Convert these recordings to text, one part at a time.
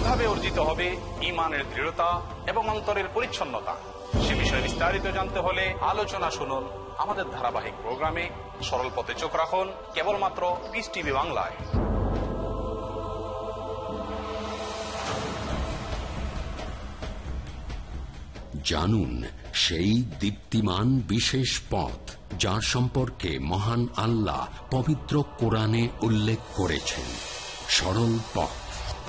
কীভাবে অর্জিত হবে ইমানের দৃঢ়তা এবং অন্তরের পরিচ্ছন্নতা? সে বিষয়ে বিস্তারিত জানতে হলে আলোচনা শুনুন আমাদের ধারাবাহিক প্রোগ্রামে। সরল পথে চোখ রাখুন, কেবলমাত্র পিস টিভি বাংলায়। জানুন সেই দীপ্তিমান বিশেষ পথ যার সম্পর্কে মহান আল্লাহ পবিত্র কোরআনে উল্লেখ করেছেন। সরল পথ।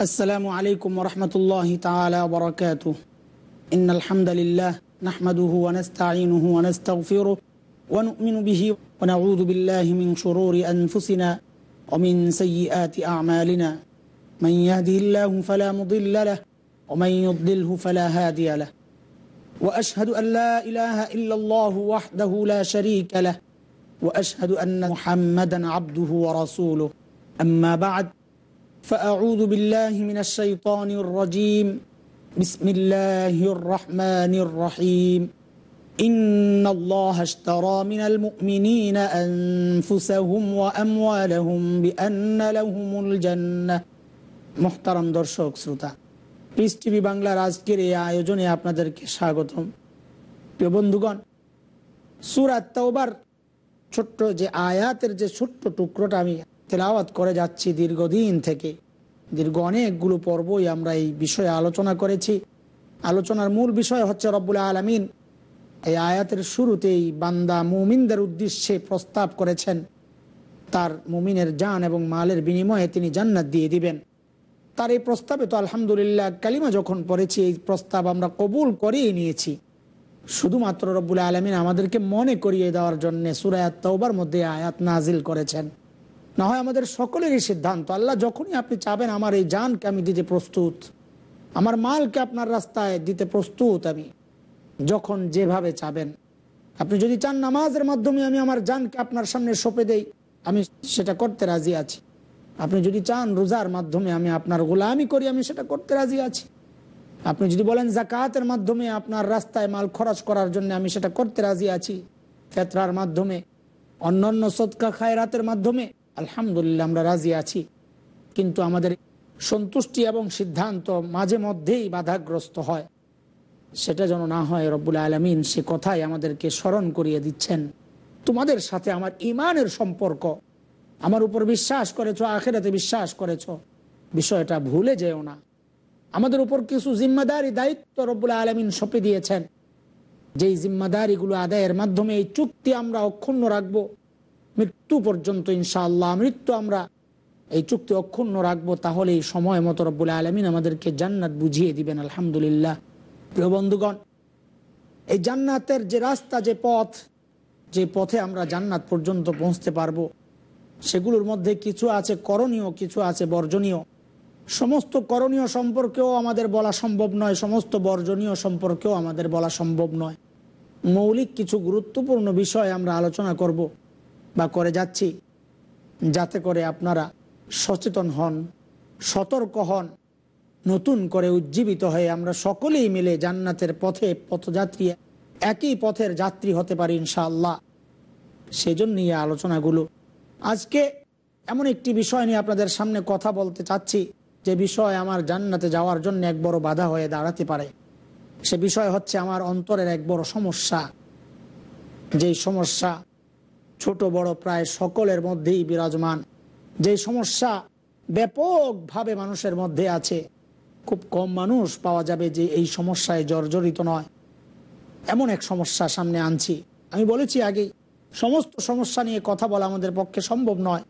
السلام عليكم ورحمة الله تعالى وبركاته. إن الحمد لله نحمده ونستعينه ونستغفره ونؤمن به ونعوذ بالله من شرور أنفسنا ومن سيئات أعمالنا. من يهده الله فلا مضل له ومن يضلله فلا هادي له. وأشهد أن لا إله إلا الله وحده لا شريك له. وأشهد أن محمدا عبده ورسوله. أما بعد فأعوذ بالله من الشيطان الرجيم بسم الله الرحمن الرحيم إن الله اشترى من المؤمنين أنفسهم وأموالهم بأن لهم الجنة محترم দর্শক শ্রোতা পিস টিভি বাংলার আজকের এই আয়োজনে আপনাদেরকে স্বাগতম প্রিয় বন্ধুগণ সুরাত তাওবার ছোট্ট যে আয়াতের যে ছোট্ট টুকরোটা আমি তেলাওয়াত করে যাচ্ছি দীর্ঘদিন থেকে। দীর্ঘ অনেকগুলো পর্বই আমরা এই বিষয়ে আলোচনা করেছি। আলোচনার মূল বিষয় হচ্ছে রব্বুল আলমিন এই আয়াতের শুরুতেই বান্দা মুমিনদের উদ্দেশ্যে প্রস্তাব করেছেন। তার মুমিনের জান এবং মালের বিনিময়ে তিনি জান্নাত দিয়ে দিবেন। তার এই প্রস্তাবে তো আলহামদুলিল্লাহ কালিমা যখন পড়েছি, এই প্রস্তাব আমরা কবুল করেই নিয়েছি। শুধুমাত্র রব্বুল আলমিন আমাদেরকে মনে করিয়ে দেওয়ার জন্য সুরায়াত তওবার মধ্যে আয়াত নাজিল করেছেন। না হয় আমাদের সকলেরই সিদ্ধান্ত। আল্লাহ যখনই আপনি চাবেন, আমার এই জানকে আমি দিতে প্রস্তুত, আমার মালকে আপনার রাস্তায় দিতে প্রস্তুত আমি, যখন যেভাবে চাবেন। আপনি যদি চান নামাজের মাধ্যমে আমি আমার জানকে আপনার সামনে সঁপে দেই, আমি সেটা করতে রাজি আছি। আপনি যদি চান রোজার মাধ্যমে আমি আপনার গোলামি করি, আমি সেটা করতে রাজি আছি। আপনি যদি বলেন জাকাতের মাধ্যমে আপনার রাস্তায় মাল খরচ করার জন্য আমি সেটা করতে রাজি আছি, ফেতরার মাধ্যমে, অন্যান্য সৎকা খায়রাতের মাধ্যমে আলহামদুলিল্লাহ আমরা রাজি আছি। কিন্তু আমাদের সন্তুষ্টি এবং সিদ্ধান্ত মাঝে মধ্যেই বাধাগ্রস্ত হয়। সেটা যেন না হয় রব্বুল আলমিন সে কথাই আমাদেরকে স্মরণ করিয়ে দিচ্ছেন। তোমাদের সাথে আমার ইমানের সম্পর্ক। আমার উপর বিশ্বাস করেছ, আখেরাতে বিশ্বাস করেছ। বিষয়টা ভুলে যেও না। আমাদের উপর কিছু জিম্মাদারি দায়িত্ব রব্বুল আলমিন সঁপে দিয়েছেন। যেই জিম্মাদারিগুলো আদায়ের মাধ্যমে এই চুক্তি আমরা অক্ষুণ্ণ রাখব মৃত্যু পর্যন্ত ইনশাআল্লাহ, মৃত্যু আমরা এই চুক্তি অক্ষুণ্ণ রাখব তাহলে এই সময় মতো রব্বুল আলমিন আমাদেরকে জান্নাত বুঝিয়ে দিবেন, আলহামদুলিল্লাহ। প্রিয় বন্ধুগণ, এই জান্নাতের যে রাস্তা, যে পথ, যে পথে আমরা জান্নাত পর্যন্ত পৌঁছতে পারব, সেগুলোর মধ্যে কিছু আছে করণীয়, কিছু আছে বর্জনীয়। সমস্ত করণীয় সম্পর্কেও আমাদের বলা সম্ভব নয়, সমস্ত বর্জনীয় সম্পর্কেও আমাদের বলা সম্ভব নয়। মৌলিক কিছু গুরুত্বপূর্ণ বিষয় আমরা আলোচনা করব। বা করে যাচ্ছি, যাতে করে আপনারা সচেতন হন, সতর্ক হন, নতুন করে উজ্জীবিত হয়ে আমরা সকলেই মিলে জান্নাতের পথে পথযাত্রী, একই পথের যাত্রী হতে পারি ইনশাআল্লাহ। সেজন্যই আলোচনাগুলো। আজকে এমন একটি বিষয় নিয়ে আপনাদের সামনে কথা বলতে চাচ্ছি, যে বিষয় আমার জান্নাতে যাওয়ার জন্য এক বড় বাধা হয়ে দাঁড়াতে পারে। সে বিষয় হচ্ছে আমার অন্তরের এক বড় সমস্যা। যেই সমস্যা ছোট বড় প্রায় সকলের মধ্যেই বিরাজমান। যে সমস্যা ব্যাপকভাবে মানুষের মধ্যে আছে, খুব কম মানুষ পাওয়া যাবে যে এই সমস্যায় জর্জরিত নয়। এমন এক সমস্যা সামনে আনছি। আমি বলেছি আগেই, সমস্ত সমস্যা নিয়ে কথা বলা আমাদের পক্ষে সম্ভব নয়।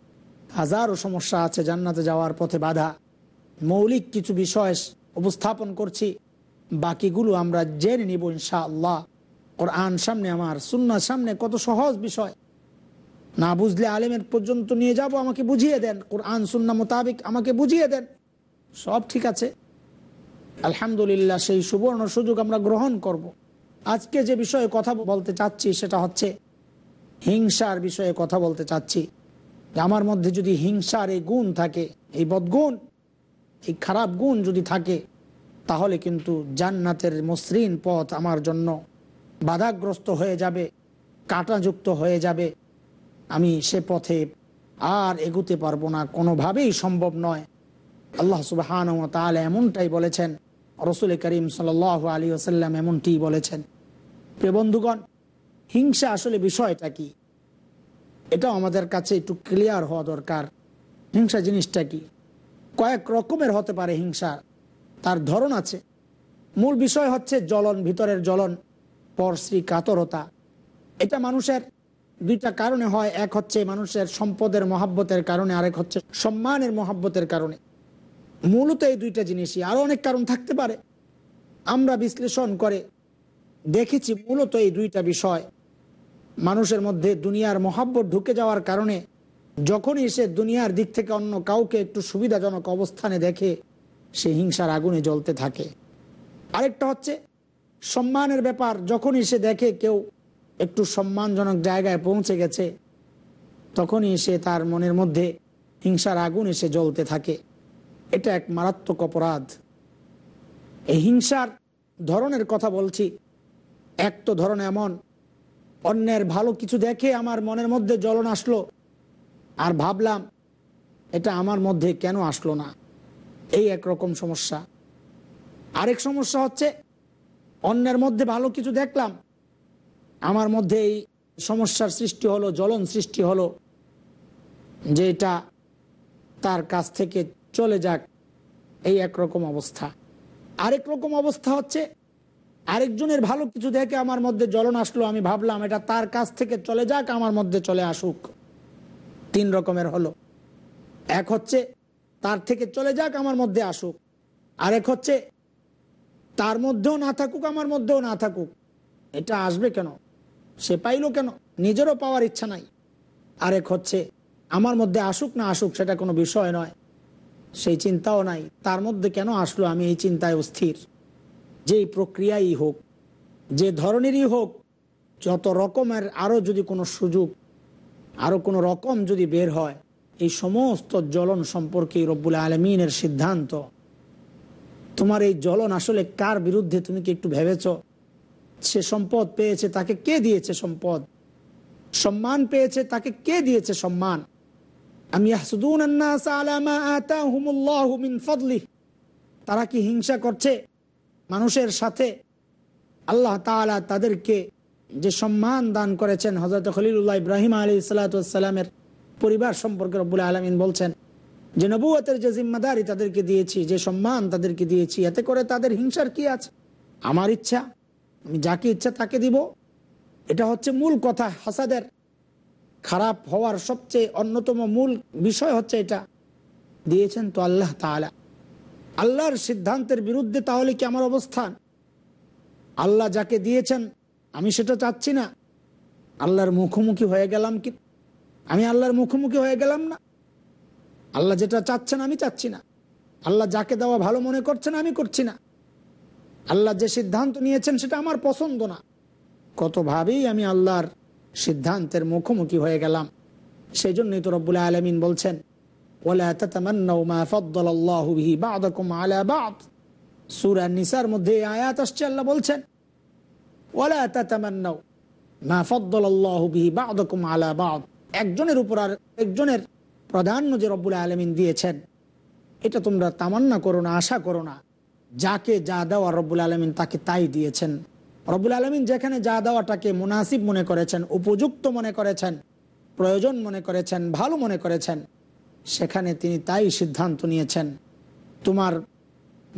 হাজারো সমস্যা আছে জান্নাতে যাওয়ার পথে বাধা। মৌলিক কিছু বিষয় উপস্থাপন করছি। বাকিগুলো আমরা জেনে নিব ইনশা আল্লাহ ওর আন সামনে আমার সুন্নার সামনে কত সহজ বিষয়। না বুঝলে আলেমের পর্যন্ত নিয়ে যাব, আমাকে বুঝিয়ে দেন। কোরআন সুন্না মোতাবিক আমাকে বুঝিয়ে দেন। সব ঠিক আছে। আলহামদুলিল্লাহ, সেই সুবর্ণ সুযোগ আমরা গ্রহণ করব। আজকে যে বিষয়ে কথা বলতে চাচ্ছি সেটা হচ্ছে হিংসার বিষয়ে কথা বলতে চাচ্ছি। আমার মধ্যে যদি হিংসার এই গুণ থাকে, এই বদগুণ, এই খারাপ গুণ যদি থাকে, তাহলে কিন্তু জান্নাতের মসৃণ পথ আমার জন্য বাধাগ্রস্ত হয়ে যাবে, কাঁটাযুক্ত হয়ে যাবে। আমি সে পথে আর এগুতে পারব না, কোনোভাবেই সম্ভব নয়। আল্লাহ সুবাহান তাহলে এমনটাই বলেছেন, রসুল করিম সাল আলী আসাল্লাম এমনটি বলেছেন। প্রিয় বন্ধুগণ, হিংসা আসলে বিষয়টা কি? এটাও আমাদের কাছে একটু ক্লিয়ার হওয়া দরকার। হিংসা জিনিসটা কি? কয়েক রকমের হতে পারে হিংসা। তার ধরন আছে। মূল বিষয় হচ্ছে জ্বলন, ভিতরের জ্বলন, পরশ্রী, কাতরতা। এটা মানুষের দুইটা কারণে হয়। এক হচ্ছে মানুষের সম্পদের মহাব্বতের কারণে, আরেক হচ্ছে সম্মানের মহাব্বতের কারণে। মূলত এই দুইটা জিনিসই। আরও অনেক কারণ থাকতে পারে। আমরা বিশ্লেষণ করে দেখেছি মূলত এই দুইটা বিষয়। মানুষের মধ্যে দুনিয়ার মহাব্বত ঢুকে যাওয়ার কারণে যখনই সে দুনিয়ার দিক থেকে অন্য কাউকে একটু সুবিধাজনক অবস্থানে দেখে, সে হিংসার আগুনে জ্বলতে থাকে। আরেকটা হচ্ছে সম্মানের ব্যাপার। যখনই সে দেখে কেউ একটু সম্মানজনক জায়গায় পৌঁছে গেছে, তখনই সে তার মনের মধ্যে হিংসার আগুন এসে জ্বলতে থাকে। এটা এক মারাত্মক অপরাধ। এই হিংসার ধরনের কথা বলছি। এক তো ধরন এমন, অন্যের ভালো কিছু দেখে আমার মনের মধ্যে জ্বলন আসলো, আর ভাবলাম, এটা আমার মধ্যে কেন আসলো না? এই একরকম সমস্যা। আরেক সমস্যা হচ্ছে, অন্যের মধ্যে ভালো কিছু দেখলাম আমার মধ্যে এই সমস্যার সৃষ্টি হলো, জ্বলন সৃষ্টি হলো যে এটা তার কাছ থেকে চলে যাক এই একরকম অবস্থা। আরেক রকম অবস্থা হচ্ছে, আরেকজনের ভালো কিছু দেখে আমার মধ্যে জ্বলন আসলো, আমি ভাবলাম এটা তার কাছ থেকে চলে যাক, আমার মধ্যে চলে আসুক। তিন রকমের হলো। এক হচ্ছে, তার থেকে চলে যাক, আমার মধ্যে আসুক। আরেক হচ্ছে, তার মধ্যেও না থাকুক, আমার মধ্যেও না থাকুক। এটা আসবে কেন? সে পাইল কেন? নিজেরও পাওয়ার ইচ্ছা নাই। আরেক হচ্ছে, আমার মধ্যে আসুক না আসুক, সেটা কোনো বিষয় নয়। সেই চিন্তাও নাই। তার মধ্যে কেন আসলো? আমি এই চিন্তায় অস্থির। যেই প্রক্রিয়াই হোক, যে ধরনেরই হোক, যত রকমের আরও যদি কোনো সুযোগ আরও কোনো রকম যদি বের হয়, এই সমস্ত জ্বলন সম্পর্কে রব্বুল আলমিনের সিদ্ধান্ত। তোমার এই জ্বলন আসলে কার বিরুদ্ধে, তুমি কি একটু ভেবেছ? সে সম্পদ পেয়েছে, তাকে কে দিয়েছে সম্পদ? সম্মান পেয়েছে, তাকে কে দিয়েছে সম্মান? আমি তারা কি হিংসা করছে? মানুষের সাথে? আল্লাহ তালা তাদেরকে যে সম্মান দান করেছেন হজরত খলিলুল্লাহ ইব্রাহিম আলী সালাতামের পরিবার সম্পর্কে রব্বুল আলমিন বলছেন, যে নবুয়তের যে জিম্মাদারি তাদেরকে দিয়েছি, যে সম্মান তাদেরকে দিয়েছি, এতে করে তাদের হিংসার কি আছে? আমার ইচ্ছা আমি যাকে ইচ্ছা তাকে দিব। এটা হচ্ছে মূল কথা, হাসাদের। খারাপ হওয়ার সবচেয়ে অন্যতম মূল বিষয় হচ্ছে এটা। দিয়েছেন তো আল্লাহ তালা আল্লাহর সিদ্ধান্তের বিরুদ্ধে তাহলে কি আমার অবস্থান? আল্লাহ যাকে দিয়েছেন, আমি সেটা চাচ্ছি না। আল্লাহর মুখোমুখি হয়ে গেলাম কি? আমি আল্লাহর মুখোমুখি হয়ে গেলাম না। আল্লাহ যেটা চাচ্ছেন আমি চাচ্ছি না। আল্লাহ যাকে দেওয়া ভালো মনে করছেন আমি করছি না। আল্লাহ যে সিদ্ধান্ত নিয়েছেন সেটা আমার পছন্দ না। কতভাবেই আমি আল্লাহর সিদ্ধান্তের মুখোমুখি হয়ে গেলাম। সেই জন্যই তো রব্বুল আলমিন বলছেন ওলা নিসার মধ্যে আল্লাহ বলছেন বা'দ। একজনের উপর আর একজনের প্রাধান্য যে রব্বুল আলামিন দিয়েছেন, এটা তোমরা তামান্না করো না, আশা করো না। যাকে যা দেওয়া রব্বুল আলমিন তাকে তাই দিয়েছেন। রব্বুল আলমিন যেখানে যা দেওয়াটাকে মুনাসিব মনে করেছেন, উপযুক্ত মনে করেছেন, প্রয়োজন মনে করেছেন, ভালো মনে করেছেন, সেখানে তিনি তাই সিদ্ধান্ত নিয়েছেন, তোমার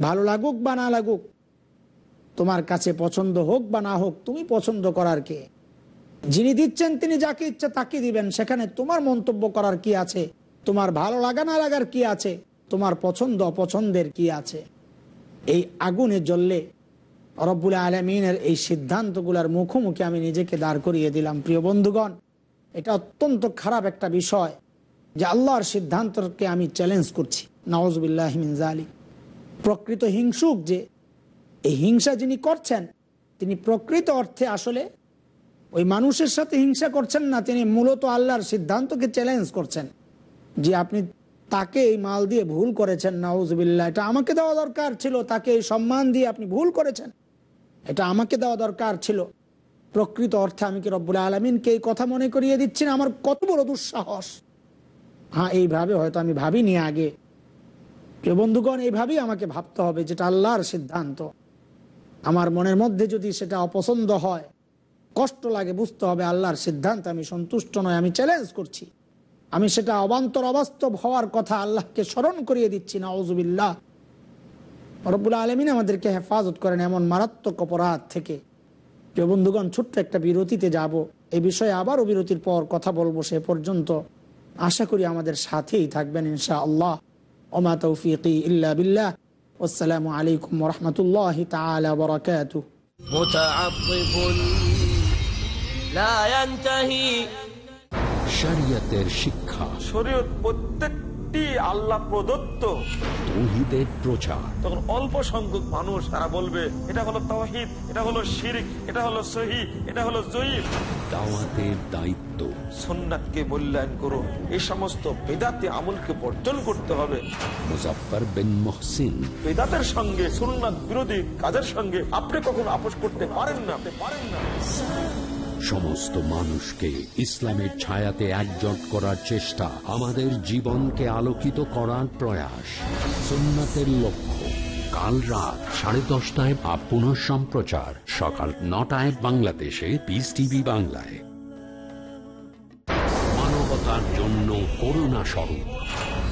ভালো লাগুক বা না লাগুক, তোমার কাছে পছন্দ হোক বা না হোক, তুমি পছন্দ করার কে? যিনি দিচ্ছেন তিনি যাকে ইচ্ছা তাকে দিবেন, সেখানে তোমার মন্তব্য করার কি আছে? তোমার ভালো লাগা না লাগার কি আছে? তোমার পছন্দ অপছন্দের কি আছে? এই আগুনে জ্বললে রব্বুল আলমিনের এই সিদ্ধান্তগুলোর মুখোমুখি আমি নিজেকে দাঁড় করিয়ে দিলাম। প্রিয় বন্ধুগণ, এটা অত্যন্ত খারাপ একটা বিষয় যে আল্লাহর সিদ্ধান্তকে আমি চ্যালেঞ্জ করছি। নওয়াজবিল্লাহমিন জালি প্রকৃত হিংসুক যে এই হিংসা যিনি করছেন, তিনি প্রকৃত অর্থে আসলে ওই মানুষের সাথে হিংসা করছেন না, তিনি মূলত আল্লাহর সিদ্ধান্তকে চ্যালেঞ্জ করছেন। যে আপনি তাকে এই মাল দিয়ে ভুল করেছেন নাউজবিল্লা এটা আমাকে দেওয়া দরকার ছিল, তাকে এই সম্মান দিয়ে আপনি ভুল করেছেন। এটা আমাকে দেওয়া দরকার ছিল। প্রকৃত অর্থে আমি কি রব্বুল আলমিনকে এই কথা মনে করিয়ে দিচ্ছি না? আমার কত বড় দুঃসাহস। হ্যাঁ এইভাবে হয়তো আমি ভাবিনি আগে। প্রিয় বন্ধুগণ, এইভাবেই আমাকে ভাবতে হবে, যেটা আল্লাহর সিদ্ধান্ত। আমার মনের মধ্যে যদি সেটা অপছন্দ হয়, কষ্ট লাগে, বুঝতে হবে আল্লাহর সিদ্ধান্ত আমি সন্তুষ্ট নয় আমি চ্যালেঞ্জ করছি। আমি সেটা অবান্তর অবাস্তব হওয়ার কথা আল্লাহকে স্মরণ করিয়ে দিচ্ছি না ওজুবিল্লাহ রব্বুল আলমিন আমাদেরকে হেফাজত করেন এমন মারাত্মক অপরাধ থেকে প্রিয় বন্ধুগণ ছোট্ট একটা বিরতিতে যাব এই বিষয়ে আবারও বিরতির পর কথা বলবো সে পর্যন্ত আশা করি আমাদের সাথেই থাকবেন ইনশা আল্লাহ ওমা তৌফিকি ইল্লা বিল্লাহ আসসালামু আলাইকুম রহমতুল্লাহ তালা বরকাত متعطف لا ينتهي শরিয়তের শিক্ষা। শরীয়ত প্রত্যেকটি আল্লাহ প্রদত্ত। তৌহিদের প্রচার। তখন অল্প সংখ্যক মানুষ তারা বলবে এটা হলো তহিদ এটা হলো শিরিক এটা হলো সহি এটা হলো দাওয়াতের দায়িত্ব। সোননাথকে মূল্যায়ন করুন এই সমস্ত বেদাতে আমলকে বর্জন করতে হবে। মুজাফফর বিন মহসিন। বেদাতের সঙ্গে সুন্নাত বিরোধী কাজের সঙ্গে আপনি কখনো আপোষ করতে পারেন না আপনি পারেন না। সমস্ত মানুষকে ইসলামের ছায়াতে একজট করার চেষ্টা আমাদের জীবনকে আলোকিত করার প্রয়াস। সুন্নাতের লক্ষ্য। কাল রাত সাড়ে দশটায় বা সম্প্রচার। সকাল নটায় বাংলাদেশে পিস টিভি বাংলায়। মানবতার জন্য করুণা স্বরূপ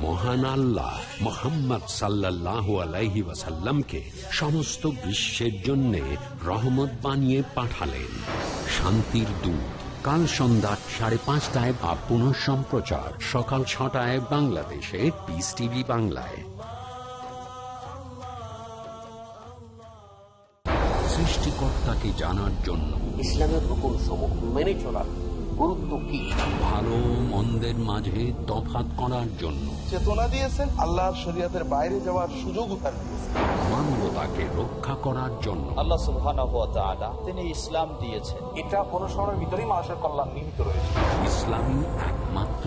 মহান আল্লাহ মোহাম্মদ সাল্লাহ আলাইহি ওয়াসাল্লামকে সমস্ত বিশ্বের জন্য রহমত বানিয়ে পাঠালেন। শান্তির দূত, কাল সন্ধ্যা সাড়ে পাঁচটায় বা পুনঃ সম্প্রচার, সকাল ছটায় বাংলাদেশে পিস টিভি বাংলায়। সৃষ্টিকর্তাকে জানার জন্য ইসলামের হুকুম সমূহ মেনে চলার। গুরুত্ব কি? ভালো মন্দের মাঝে তফাত করার জন্য। চেতনা দিয়েছেন আল্লাহর শরিয়াতের বাইরে যাওয়ার সুযোগ তার মানবতাকে রক্ষা করার জন্য। আল্লাহ সুবহানাহু ওয়া তাআলা তিনি ইসলাম দিয়েছেন। এটা অনুসরণের ভিতরেই মানুষের কল্যাণ নিহিত রয়েছে। ইসলামী একমাত্র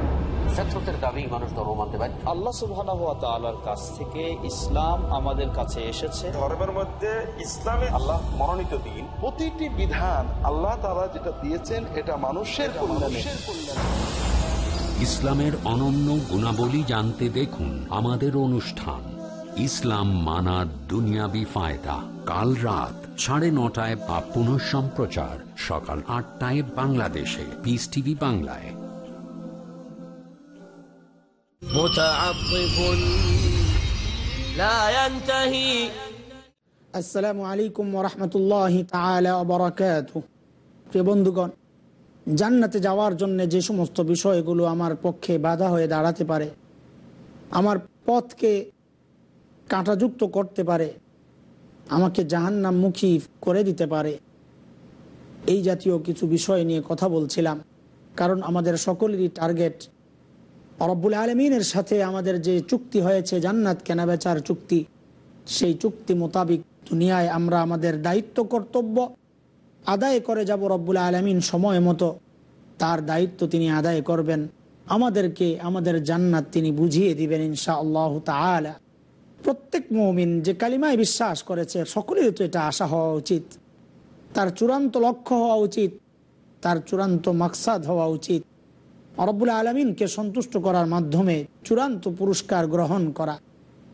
ফেতরতের দাবি মানুষ ধর্ম মানতে বাধ্য। আল্লাহ সুবহানাহু ওয়া তাআলার কাছ থেকে ইসলাম আমাদের কাছে এসেছে। ধর্মের মধ্যে ইসলামী আল্লাহ মনোনীত দিন। প্রতিটি বিধান আল্লাহ তারা যেটা দিয়েছেন এটা মানুষের কল্যাণে। ইসলামের অনন্য গুণাবলী জানতে দেখুন আমাদের অনুষ্ঠান ইসলাম মানার দুনিয়াবি ফায়দা। কাল রাত সাড়ে নটায় বা পুনঃ সম্প্রচার সকাল আটটায় বাংলাদেশে। পিস টিভি বাংলায়। متعطف لا ينتهي আসসালামু আলাইকুম ওরহমতুল্লাহ তালা বরাকাত প্রিয় বন্ধুগণ জান্নাতে যাওয়ার জন্য যে সমস্ত বিষয়গুলো আমার পক্ষে বাধা হয়ে দাঁড়াতে পারে আমার পথকে কাঁটাযুক্ত করতে পারে আমাকে জাহান্নামমুখী করে দিতে পারে এই জাতীয় কিছু বিষয় নিয়ে কথা বলছিলাম কারণ আমাদের সকলেরই টার্গেট রব্বুল আলমিনের সাথে আমাদের যে চুক্তি হয়েছে, জান্নাত কেনাবেচার চুক্তি, সেই চুক্তি মোতাবিক দুনিয়ায় আমরা আমাদের দায়িত্ব, কর্তব্য আদায় করে যাব রব্বুল আলমিন সময় মতো। তার দায়িত্ব তিনি আদায় করবেন। আমাদেরকে, আমাদের জান্নাত তিনি বুঝিয়ে দিবেন ইনশা আল্লাহ তালা প্রত্যেক মৌমিন যে কালিমায় বিশ্বাস করেছে সকলেরই তো এটা আশা হওয়া উচিত। তার চূড়ান্ত লক্ষ্য হওয়া উচিত। তার চূড়ান্ত মাকসাদ হওয়া উচিত। রব্বুল আলমিনকে সন্তুষ্ট করার মাধ্যমে চূড়ান্ত পুরস্কার গ্রহণ করা।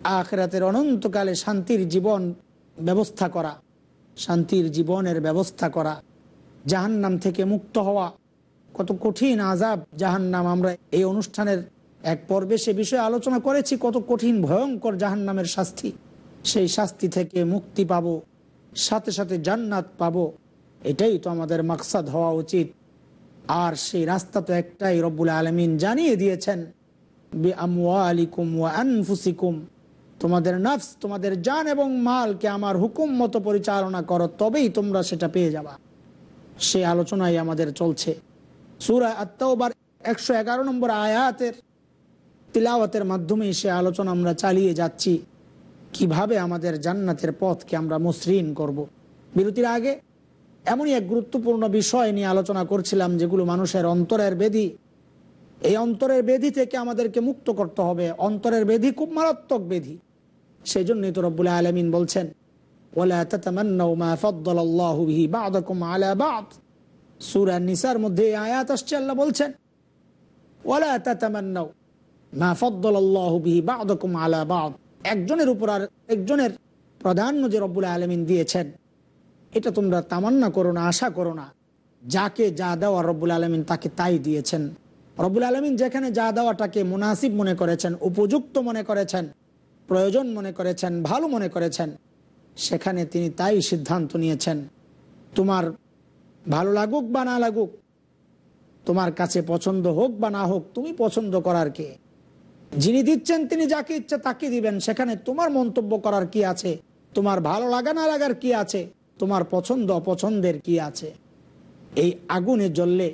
আখরাতের অনন্তকালে শান্তির জীবন ব্যবস্থা করা। শান্তির জীবনের ব্যবস্থা করা। জাহান্নাম থেকে মুক্ত হওয়া। কত কঠিন আজাব জাহান্নাম। আমরা এই অনুষ্ঠানের এক পর্বে সে বিষয়ে আলোচনা করেছি, কত কঠিন, ভয়ঙ্কর জাহান্নামের শাস্তি। সেই শাস্তি থেকে মুক্তি পাবো, সাথে সাথে জান্নাত পাবো। এটাই তো আমাদের মাকসাদ হওয়া উচিত। আর সেই রাস্তা তো একটাই রব্বুল আলমিন জানিয়ে দিয়েছেন, বি আমওয়ালিকুম ওয়া আনফুসিকুম। তোমাদের নফস, তোমাদের জান এবং মালকে আমার হুকুম মতো পরিচালনা করো, তবেই তোমরা সেটা পেয়ে যাবা। সেই আলোচনাই আমাদের চলছে। সুরা আত্মাওবার একশো এগারো নম্বর আয়াতের তিলাওয়াতের মাধ্যমে সে আলোচনা আমরা চালিয়ে যাচ্ছি। কীভাবে আমাদের জান্নাতের পথকে আমরা মসৃণ করব। বিরতির আগে এমনই এক গুরুত্বপূর্ণ বিষয় নিয়ে আলোচনা করছিলাম, যেগুলো মানুষের অন্তরের বেধি এই অন্তরের বেধি থেকে আমাদেরকে মুক্ত করতে হবে। অন্তরের বেধি খুব মারাত্মক বেধি সেই জন্যই তো রব্বুল আলমিন বলছেন বা'দ। নিসার মধ্যে বা'দ। একজনের উপর আর একজনের প্রাধান্য যে রব্বুল আলমিন দিয়েছেন এটা তোমরা তামান্না করো না, আশা করো না। যাকে যা দেওয়া রব্বুল আলমিন তাকে তাই দিয়েছেন। রব্বুল আলমিন যেখানে যা দেওয়াটাকে মুনাসিব মনে করেছেন, উপযুক্ত মনে করেছেন, প্রয়োজন মনে করেছেন, ভালো মনে করেছেন, সেখানে তিনি তাই সিদ্ধান্ত নিয়েছেন। তোমার ভালো লাগুক বা না লাগুক, তোমার কাছে পছন্দ হোক বা না হোক, তুমি পছন্দ করার কে? যিনি দিচ্ছেন তিনি যাকে ইচ্ছা তাকে দিবেন, সেখানে তোমার মন্তব্য করার কি আছে? তোমার ভালো লাগা না লাগার কি আছে? তোমার পছন্দ অপছন্দের কি আছে? এই আগুনে জ্বললে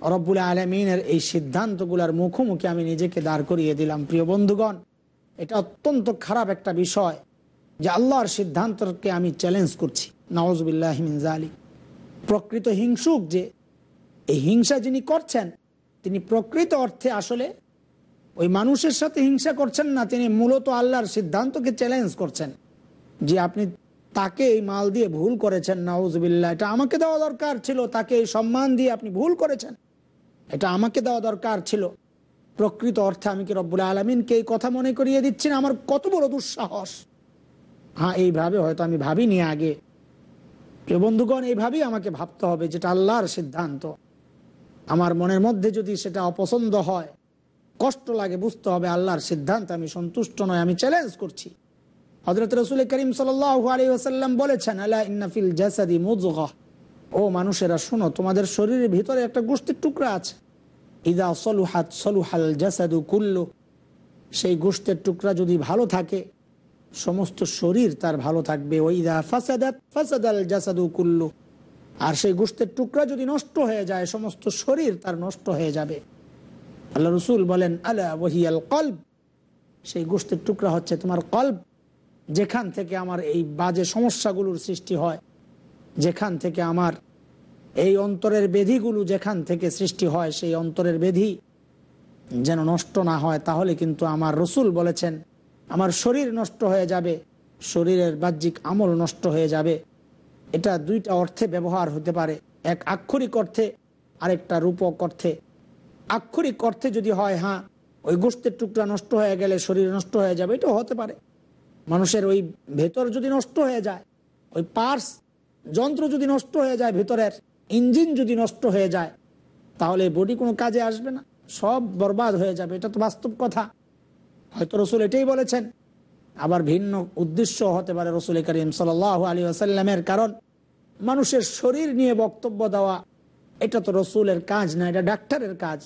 রব্বুল আলমিনের এই সিদ্ধান্তগুলোর মুখোমুখি আমি নিজেকে দাঁড় করিয়ে দিলাম। প্রিয় বন্ধুগণ, এটা অত্যন্ত খারাপ একটা বিষয় যে আল্লাহর সিদ্ধান্তকে আমি চ্যালেঞ্জ করছি। নওয়াজবিল্লাহমিনজালি প্রকৃত হিংসুক যে, এই হিংসা যিনি করছেন, তিনি প্রকৃত অর্থে আসলে ওই মানুষের সাথে হিংসা করছেন না, তিনি মূলত আল্লাহর সিদ্ধান্তকে চ্যালেঞ্জ করছেন। যে আপনি তাকে এই মাল দিয়ে ভুল করেছেন নাউজবিল্লা এটা আমাকে দেওয়া দরকার ছিল, তাকে এই সম্মান দিয়ে আপনি ভুল করেছেন। এটা আমাকে দেওয়া দরকার ছিল। প্রকৃত অর্থে আমি কি রব্বুল আলমিনকে এই কথা মনে করিয়ে দিচ্ছি না আমার কত বড় দুঃসাহস। হ্যাঁ এইভাবে হয়তো আমি ভাবিনি আগে। প্রিয় বন্ধুগণ, এইভাবেই আমাকে ভাবতে হবে যেটা আল্লাহর সিদ্ধান্ত। আমার মনের মধ্যে যদি সেটা অপছন্দ হয়, কষ্ট লাগে, বুঝতে হবে আল্লাহর সিদ্ধান্ত, আমি সন্তুষ্ট নয়, আমি চ্যালেঞ্জ করছি। হজরত রসুল করিম সাল্লাম বলেছেন জাসাদি ও মানুষেরা, শোনো, তোমাদের শরীরের ভিতরে একটা গোষ্ঠীর টুকরা আছে। ইদা সলুহাত সলুহাল জাসাদু কুল্লু। সেই গোষ্ঠের টুকরা যদি ভালো থাকে, সমস্ত শরীর তার ভালো থাকবে। ওইদা ফাসাদাত ফাসাদাল জাসাদু কুল্লু। আর সেই গোষ্ঠের টুকরা যদি নষ্ট হয়ে যায়, সমস্ত শরীর তার নষ্ট হয়ে যাবে। আল্লাহ রসুল বলেন, আলা ওহিয়াল কল্ব। সেই গোষ্ঠীর টুকরা হচ্ছে তোমার কল্ব। যেখান থেকে আমার এই বাজে সমস্যাগুলোর সৃষ্টি হয়, যেখান থেকে আমার এই অন্তরের বেধিগুলো যেখান থেকে সৃষ্টি হয়, সেই অন্তরের বেধি যেন নষ্ট না হয়, তাহলে কিন্তু আমার রসুল বলেছেন, আমার শরীর নষ্ট হয়ে যাবে, শরীরের বাহ্যিক আমল নষ্ট হয়ে যাবে। এটা দুইটা অর্থে ব্যবহার হতে পারে, এক আক্ষরিক অর্থে, আরেকটা রূপক অর্থে। আক্ষরিক অর্থে যদি হয় হ্যাঁ ওই গোষ্ঠের টুকরা নষ্ট হয়ে গেলে শরীর নষ্ট হয়ে যাবে, এটাও হতে পারে। মানুষের ওই ভেতর যদি নষ্ট হয়ে যায়, ওই পার্স, যন্ত্র যদি নষ্ট হয়ে যায় ভেতরের, ইঞ্জিন যদি নষ্ট হয়ে যায়, তাহলে বডি কোনো কাজে আসবে না। সব বরবাদ হয়ে যাবে। এটা তো বাস্তব কথা। হয়তো রসুল এটাই বলেছেন। আবার ভিন্ন উদ্দেশ্য হতে পারে রসুল করিম সাল আলী আসাল্লামের কারণ। মানুষের শরীর নিয়ে বক্তব্য দেওয়া, এটা তো রসুলের কাজ না, এটা ডাক্তারের কাজ।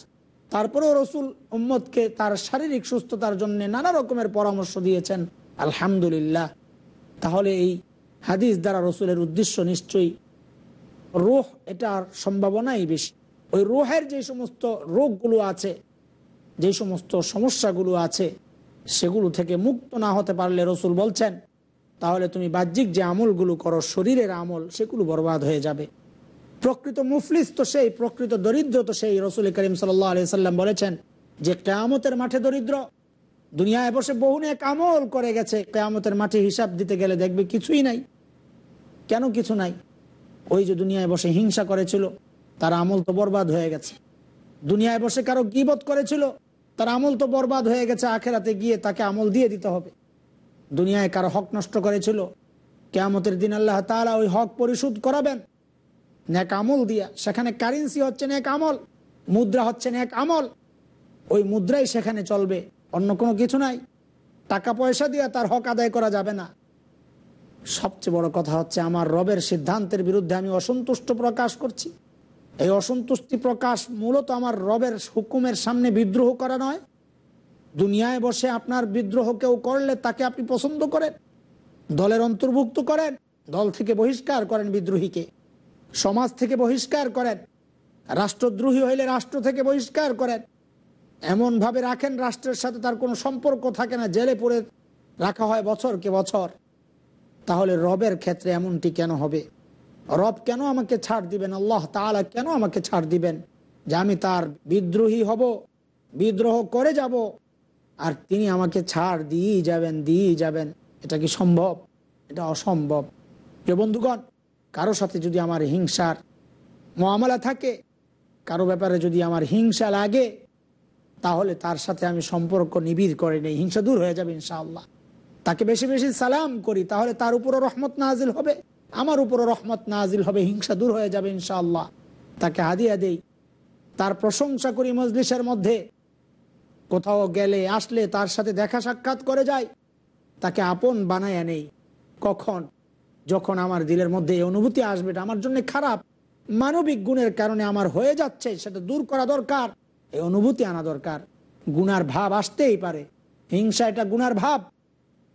তারপরেও রসুল উম্মদকে তার শারীরিক সুস্থতার জন্য নানা রকমের পরামর্শ দিয়েছেন। আলহামদুলিল্লাহ। তাহলে এই হাদিস দ্বারা রসুলের উদ্দেশ্য নিশ্চয়ই রোহ এটার সম্ভাবনাই বেশি। ওই রোহের যে সমস্ত রোগগুলো আছে, যে সমস্ত সমস্যাগুলো আছে, সেগুলো থেকে মুক্ত না হতে পারলে রসুল বলছেন, তাহলে তুমি বাহ্যিক যে আমলগুলো করো, শরীরের আমল, সেগুলো বরবাদ হয়ে যাবে। প্রকৃত মুফলিস তো সেই, প্রকৃত দরিদ্র তো সেই। রসুল করিম সাল্লাহ সাল্লাম বলেছেন যে, কেয়ামতের মাঠে দরিদ্র দুনিয়ায় বসে বহু এক আমল করে গেছে, কেয়ামতের মাঠে হিসাব দিতে গেলে দেখবে কিছুই নাই। কেন কিছু নাই? ওই যে দুনিয়ায় বসে হিংসা করেছিল, তার আমল তো বরবাদ হয়ে গেছে। দুনিয়ায় বসে কারও গিবত করেছিল, তার আমল তো বরবাদ হয়ে গেছে, আখেরাতে গিয়ে তাকে আমল দিয়ে দিতে হবে। দুনিয়ায় কারও হক নষ্ট করেছিল, কেয়ামতের দিন আল্লাহ তালা ওই হক পরিশোধ করাবেন। ন্যাক আমল দিয়া, সেখানে কারেন্সি হচ্ছে ন্যাক আমল, মুদ্রা হচ্ছে ন্যাক আমল, ওই মুদ্রাই সেখানে চলবে। অন্য কোনো কিছু নাই। টাকা পয়সা দিয়ে তার হক আদায় করা যাবে না। সবচেয়ে বড় কথা হচ্ছে আমার রবের সিদ্ধান্তের বিরুদ্ধে আমি অসন্তুষ্ট প্রকাশ করছি। এই অসন্তুষ্টি প্রকাশ মূলত আমার রবের হুকুমের সামনে বিদ্রোহ করা নয়। দুনিয়ায় বসে আপনার বিদ্রোহ কেউ করলে তাকে আপনি পছন্দ করেন, দলের অন্তর্ভুক্ত করেন, দল থেকে বহিষ্কার করেন বিদ্রোহীকে, সমাজ থেকে বহিষ্কার করেন, রাষ্ট্রদ্রোহী হইলে রাষ্ট্র থেকে বহিষ্কার করেন এমনভাবে রাখেন রাষ্ট্রের সাথে তার কোনো সম্পর্ক থাকে না, জেলে পড়ে রাখা হয় বছরকে বছর। তাহলে রবের ক্ষেত্রে এমনটি কেন হবে? রব কেন আমাকে ছাড় দিবেন? আল্লাহ তাআলা কেন আমাকে ছাড় দিবেন? যে আমি তার বিদ্রোহী হব, বিদ্রোহ করে যাব, আর তিনি আমাকে ছাড় দিয়েই যাবেন দিয়েই যাবেন। এটা কি সম্ভব? এটা অসম্ভব। প্রিয় বন্ধুগণ, কারও সাথে যদি আমার হিংসার মহামলা থাকে, কারও ব্যাপারে যদি আমার হিংসা লাগে তাহলে তার সাথে আমি সম্পর্ক নিবিড় করে নেই, হিংসা দূর হয়ে যাবে ইনশাআল্লাহ। তাকে বেশি বেশি সালাম করি, তাহলে তার উপরও রহমত নাজিল হবে, আমার উপরও রহমত নাজিল হবে, হিংসা দূর হয়ে যাবে ইনশাআল্লাহ। তাকে হাদিয়া দেই, তার প্রশংসা করি মজলিসের মধ্যে, কোথাও গেলে, আসলে তার সাথে দেখা সাক্ষাৎ করে যায় তাকে আপন বানায় নেই। কখন? যখন আমার দিলের মধ্যে এই অনুভূতি আসবে আমার জন্য খারাপ, মানবিক গুণের কারণে আমার হয়ে যাচ্ছে, সেটা দূর করা দরকার। এই অনুভূতি আনা দরকার। গুনার ভাব আসতেই পারে। হিংসা এটা গুনার ভাব।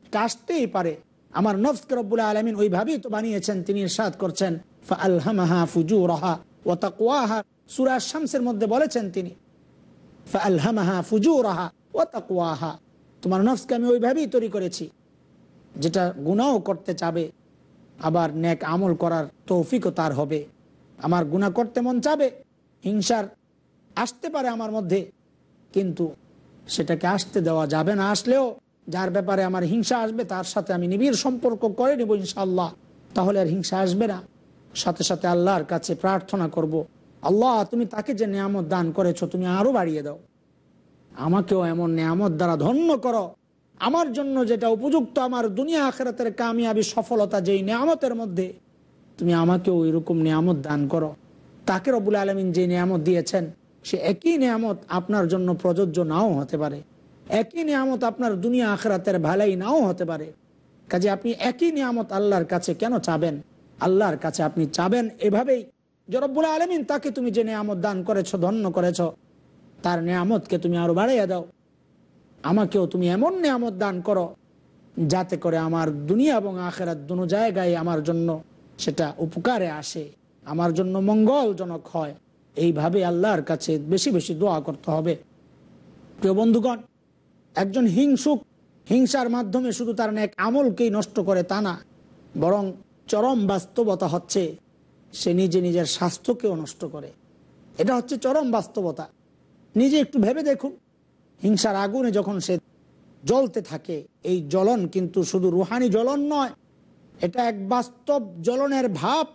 এটা আসতেই পারে। আমার নফসকে রব্বুল আলমিন ওইভাবেই তো বানিয়েছেন, তিনি ইরশাদ করছেন, ফাআলহামাহা ফুজুরাহা ওয়া তাকওয়াহা। সূরা শামসের মধ্যে বলেছেন তিনি, ফাআলহামাহা ফুজুরাহা ওয়া তাকওয়াহা। তোমার নফসকে আমি ওইভাবেই তৈরি করেছি, যেটা গুনাও করতে চাবে, আবার নেক আমল করার তৌফিকও তার হবে। আমার গুণা করতে মন চাবে, হিংসার আসতে পারে আমার মধ্যে, কিন্তু সেটাকে আসতে দেওয়া যাবে না। আসলেও যার ব্যাপারে আমার হিংসা আসবে, তার সাথে আমি নিবিড় সম্পর্ক করে নেব ইনশাআল্লাহ। তাহলে আর হিংসা আসবে না। সাথে সাথে আল্লাহর কাছে প্রার্থনা করব। আল্লাহ, তুমি তাকে যে নিয়ামত দান করেছ, তুমি আরও বাড়িয়ে দাও। আমাকেও এমন নিয়ামত দ্বারা ধন্য করো। আমার জন্য যেটা উপযুক্ত, আমার দুনিয়া আখেরাতের কামিয়াবি সফলতা যেই নিয়ামতের মধ্যে, তুমি আমাকেও এরকম নিয়ামত দান করো। তাকে রবুল আলমিন যে নিয়ামত দিয়েছেন সে একই নিয়ামত আপনার জন্য প্রযোজ্য নাও হতে পারে। একই নিয়ামত আপনার দুনিয়া আখরাতের ভালাই নাও হতে পারে। কাজে আপনি একই নিয়ামত আল্লাহর কাছে কেন চাবেন? আল্লাহর কাছে আপনি চাবেন এভাবেই। জরব্বুল আলমিন তাকে তুমি যে নিয়ামত দান করেছ, ধন্য করেছ, তার নিয়ামতকে তুমি আরও বাড়াইয়া দাও। আমাকেও তুমি এমন নিয়ামত দান করো, যাতে করে আমার দুনিয়া এবং আখেরাত দুনো জায়গায় আমার জন্য সেটা উপকারে আসে, আমার জন্য মঙ্গলজনক হয়। এইভাবে আল্লাহর কাছে বেশি বেশি দোয়া করতে হবে। প্রিয় বন্ধুগণ, একজন হিংসুক হিংসার মাধ্যমে শুধু তার এক আমলকেই নষ্ট করে তা না, বরং চরম বাস্তবতা হচ্ছে সে নিজে নিজের স্বাস্থ্যকেও নষ্ট করে। এটা হচ্ছে চরম বাস্তবতা। নিজে একটু ভেবে দেখুন, হিংসার আগুনে যখন সে জ্বলতে থাকে, এই জ্বলন কিন্তু শুধু রুহানি জ্বলন নয়, এটা এক বাস্তব জ্বলনের ভাব।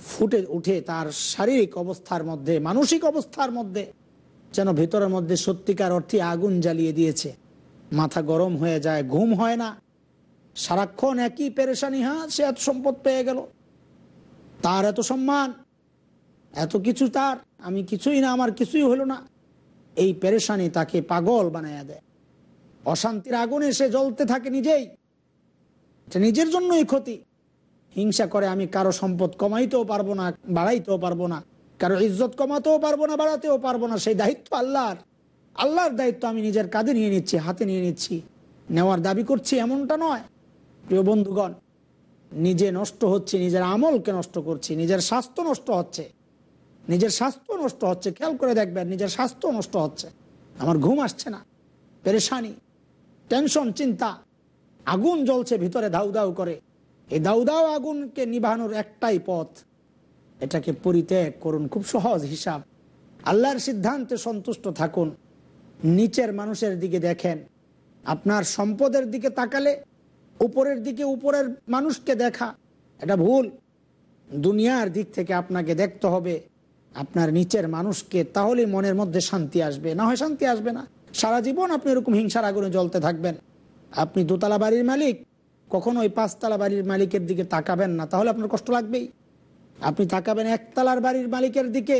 ফুটে উঠে তার শারীরিক অবস্থার মধ্যে, মানসিক অবস্থার মধ্যে যেন ভেতরের মধ্যে সত্যিকার অর্থে আগুন জ্বালিয়ে দিয়েছে। মাথা গরম হয়ে যায়, ঘুম হয় না। সারাক্ষণ একই পেরেশানি হ্যাঁ সে এত সম্পদ পেয়ে গেল। তার এত সম্মান, এত কিছু তার, আমি কিছুই না, আমার কিছুই হলো না। এই পেরেশানি তাকে পাগল বানাইয়া দেয়। অশান্তির আগুনে সে জ্বলতে থাকে নিজেই। নিজের জন্যই ক্ষতি। হিংসা করে আমি কারও সম্পদ কমাইতেও পারব না, বাড়াইতেও পারব না, কারও ইজ্জত কমাতেও পারব না, বাড়াতেও পারব না, সেই দায়িত্ব আল্লাহর। আল্লাহর দায়িত্ব আমি নিজের কাঁধে নিয়ে নিচ্ছি, হাতে নিয়ে নিচ্ছি। নেওয়ার দাবি করছি এমনটা নয়। প্রিয় বন্ধুগণ, নিজে নষ্ট হচ্ছে, নিজের আমলকে নষ্ট করছি, নিজের স্বাস্থ্য নষ্ট হচ্ছে। নিজের স্বাস্থ্য নষ্ট হচ্ছে, খেয়াল করে দেখবেন, নিজের স্বাস্থ্য নষ্ট হচ্ছে। আমার ঘুম আসছে না, পেরেশানি, টেনশন, চিন্তা, আগুন জ্বলছে ভিতরে দাউ দাউ করে। এই দাউ দাউ আগুনকে নিভানোর একটাই পথ। এটাকে পরিত্যাগ করুন, খুব সহজ হিসাব। আল্লাহর সিদ্ধান্তে সন্তুষ্ট থাকুন। নিচের মানুষের দিকে দেখেন। আপনার সম্পদের দিকে তাকালে উপরের দিকে উপরের মানুষকে দেখা। এটা ভুল। দুনিয়ার দিক থেকে আপনাকে দেখতে হবে। আপনার নিচের মানুষকে তাহলে মনের মধ্যে শান্তি আসবে। না হয় শান্তি আসবে না। সারা জীবন আপনি এরকম হিংসার আগুনে জ্বলতে থাকবেন। আপনি দোতলা বাড়ির মালিক। কখনো ওই পাঁচতলা বাড়ির মালিকের দিকে তাকাবেন না, তাহলে আপনার কষ্ট লাগবেই। আপনি তাকাবেন একতলার বাড়ির মালিকের দিকে,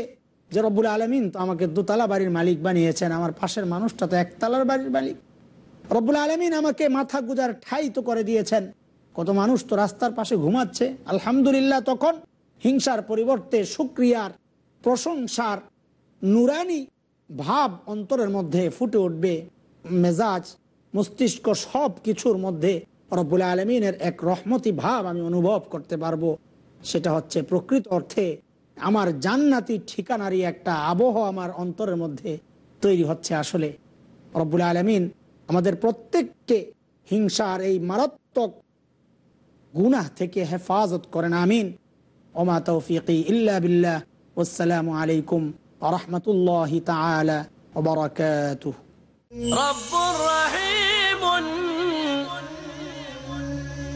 যে রব্বুল আলমিন তো আমাকে দোতলা বাড়ির মালিক বানিয়েছেন, আমার পাশের মানুষটা তো একতলার বাড়ির মালিক। রব্বুল আলমিন আমাকে মাথা গুজার ঠাই তো করে দিয়েছেন। কত মানুষ তো রাস্তার পাশে ঘুমাচ্ছে, আলহামদুলিল্লাহ তখন হিংসার পরিবর্তে সুক্রিয়ার, প্রশংসার নুরানি ভাব অন্তরের মধ্যে ফুটে উঠবে, মেজাজ, মস্তিষ্ক সব কিছুর মধ্যে রব্বুল আলমিনের এক রহমতি ভাব আমি অনুভব করতে পারব। সেটা হচ্ছে প্রকৃত অর্থে আমার জান্নাতি ঠিকানারই একটা আবহ আমার অন্তরের মধ্যে তৈরি হচ্ছে আসলে। রব্বুল আলমিন আমাদের প্রত্যেককে হিংসার এই মারাত্মক গুনাহ থেকে হেফাজত করেন, আমিন। ওমা তৌফিকি ইল্লা বিল্লাহ আসসালামু আলাইকুম রহমতুল্লাহ তালা ওবরাকাত রব্বুর রহিম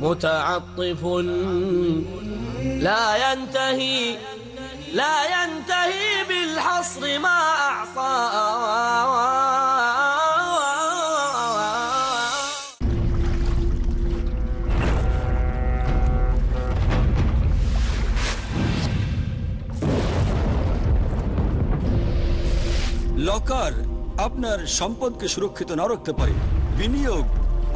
متعطف لا ينتهي لا ينتهي بالحصر ما أعطى লকার আপনার সম্পদকে সুরক্ষিত না রাখতে পারে বিনিয়োগ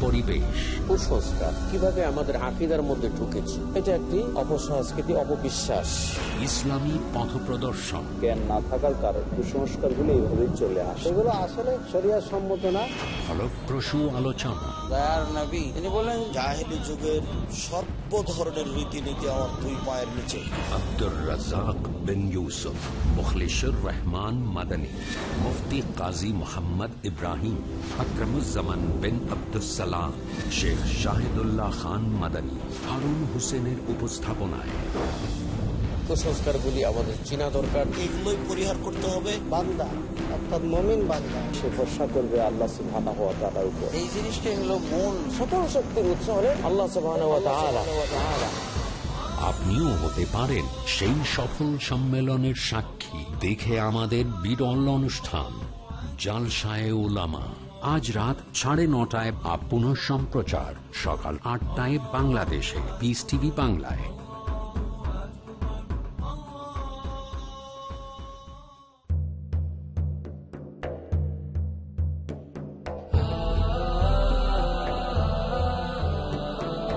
পরিবেশ। কুসংস্কার কীভাবে আমাদের আকিদার মধ্যে ঢুকেছে? এটা একটি অপসংস্কৃতি অপবিশ্বাস। ইসলামী পথ প্রদর্শন। জ্ঞান না থাকার কারণে কুসংস্কারগুলো এইভাবে চলে আসে। এগুলো আসলে শরিয়ার সম্মত না। ফলপ্রসূ আলোচনা। দয়ার নবী তিনি বলেন জাহেলি যুগের সর্ব ধরনের রীতিনীতি আমার দুই পায়ের নিচে। আব্দুর রাজাক বিন ইউসুফ মুখলিসুর রহমান মাদানী মুফতি কাজী মোহাম্মদ ইব্রাহিম আকরমুজ্জামান বিন আব্দুসালাম শেখ শাহিদুল্লাহ খান মাদানী হারুন হোসেনের উপস্থাপনায়। কুসংস্কারগুলি আমাদের চিনা দরকার। এগুলোই পরিহার করতে হবে। বান্দা অর্থাৎ মমিন বান্দা। সে ভরসা করবে আল্লাহ সুবহানাহু ওয়া তাআলার উপর। এই জিনিসটাই হলো মূল। সকল শক্তির উৎস হলে আল্লাহ সুবহানাহু ওয়া তাআলা। আপনিও হতে পারেন সেই সফল সম্মেলনের সাক্ষী। দেখে আমাদের বিরল অনুষ্ঠান জালসায় ওলামা আজ রাত সাড়ে নটায় বা পুনঃ সম্প্রচার সকাল আটটায় বাংলাদেশে বিস টিভি বাংলায়।